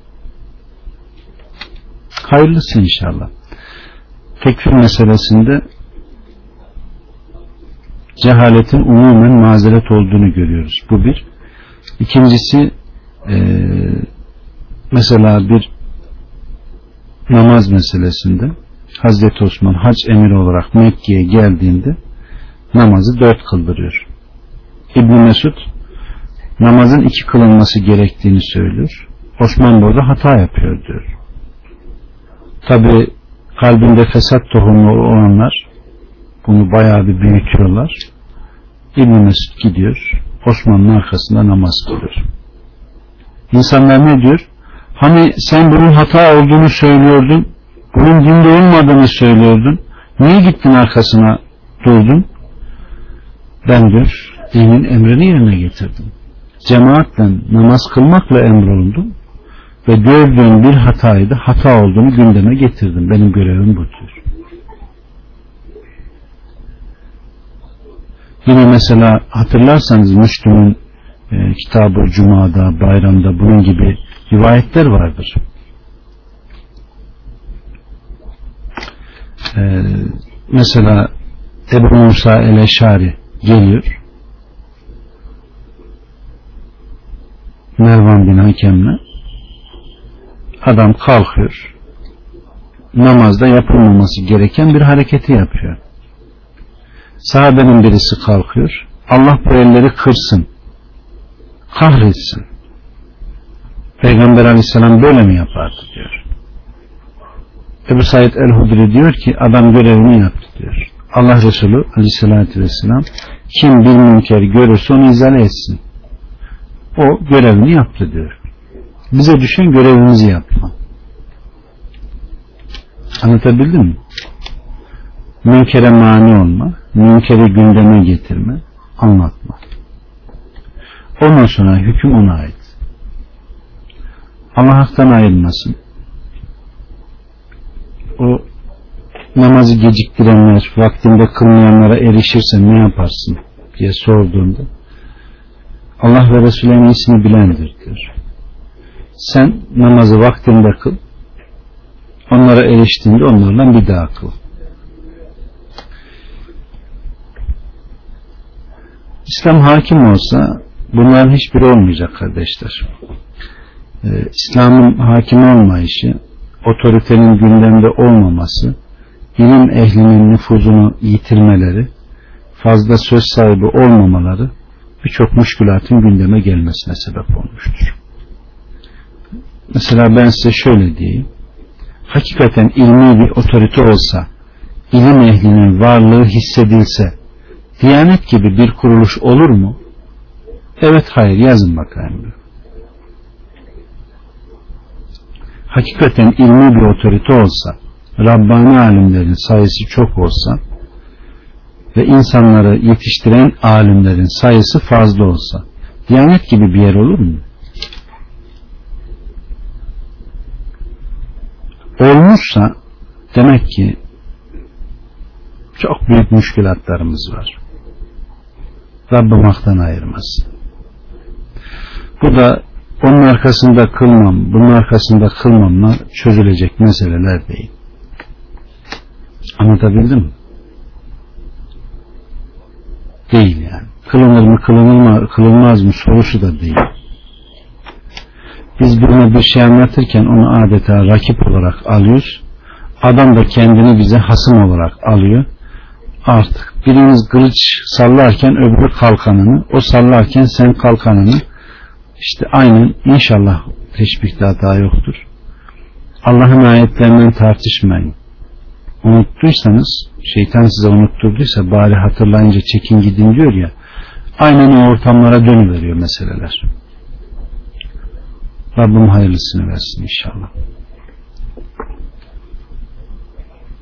Speaker 1: Hayırlısı inşallah. Tekfir meselesinde cehaletin umumen mazeret olduğunu görüyoruz. Bu bir. İkincisi e, mesela bir namaz meselesinde Hazreti Osman hac emiri olarak Mekke'ye geldiğinde namazı dört kıldırıyor. İbn Mesud namazın iki kılınması gerektiğini söylüyor. Osman burada hata yapıyor diyor. Tabi kalbinde fesat tohumu olanlar bunu bayağı bir büyütüyorlar. İbn Mesud gidiyor. Osman'ın arkasında namaz kılıyor. İnsanlar ne diyor? Hani sen bunun hata olduğunu söylüyordun. Bunun dinde olmadığını söylüyordun. Niye gittin arkasına durdun? Ben diyor dinin emrini yerine getirdim. Cemaatle namaz kılmakla emrolundum ve gördüğüm bir hataydı hata olduğunu gündeme getirdim. Benim görevim bu diyor. Yine mesela hatırlarsanız Müslüm'ün e, kitabı Cuma'da, bayramda bunun gibi rivayetler vardır. E, mesela Ebu Musa el-Eşari geliyor. Mervan bin Hakem'le adam kalkıyor namazda yapılmaması gereken bir hareketi yapıyor. Sahabenin birisi kalkıyor. Allah bu elleri kırsın. Kahretsin. Peygamber aleyhisselam böyle mi yapardı diyor. Ebu Said el-Hudri diyor ki adam görevini yaptı diyor. Allah Resulü aleyhissalatü vesselam kim bir münker görürse onu izale etsin. O görevini yaptı diyor. Bize düşen görevimizi yapma. Anlatabildim mi? Münkere mani olma, münkeri gündeme getirme, anlatma. Ondan sonra hüküm ona ait. Allah haktan ayrılmasın. O namazı geciktirenler, vaktinde kılmayanlara erişirse ne yaparsın diye sorduğunda Allah ve Resulü'nün ismi bilendir diyor. Sen namazı vaktinde kıl, onlara eriştiğinde onlardan bir daha kıl. İslam hakim olsa bunların hiçbiri olmayacak kardeşler. Ee, İslam'ın hakim olmayışı, otoritenin gündemde olmaması, ilim ehlinin nüfuzunu yitirmeleri, fazla söz sahibi olmamaları birçok müşkülatın gündeme gelmesine sebep olmuştur. Mesela ben size şöyle diyeyim. Hakikaten ilmi bir otorite olsa, ilim ehlinin varlığı hissedilse, Diyanet gibi bir kuruluş olur mu? Evet hayır yazın bakayım. Hakikaten ilmi bir otorite olsa, Rabbani alimlerin sayısı çok olsa ve insanları yetiştiren alimlerin sayısı fazla olsa, Diyanet gibi bir yer olur mu? Olmuşsa demek ki çok büyük müşkilatlarımız var. Rabbim haktan ayırmaz. Bu da onun arkasında kılmam, bunun arkasında kılmamla çözülecek meseleler değil. Anlatabildim mi? Değil yani. Kılınır mı, kılınır mı, kılınmaz mı sorusu da değil. Biz birine bir şey anlatırken onu adeta rakip olarak alıyoruz. Adam da kendini bize hasım olarak alıyor artık biriniz kılıç sallarken öbürü kalkanını o sallarken sen kalkanını işte aynen inşallah teşbihte hata yoktur Allah'ın ayetlerinden tartışmayın unuttuysanız şeytan size unutturduysa bari hatırlayınca çekin gidin diyor ya aynen o ortamlara dönüveriyor meseleler Rabbim hayırlısını versin inşallah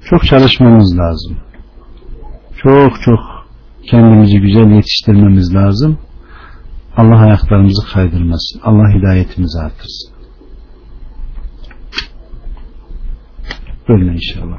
Speaker 1: çok çalışmamız lazım çok çok kendimizi güzel yetiştirmemiz lazım. Allah ayaklarımızı kaydırmasın. Allah hidayetimizi artırsın. Böyle inşallah.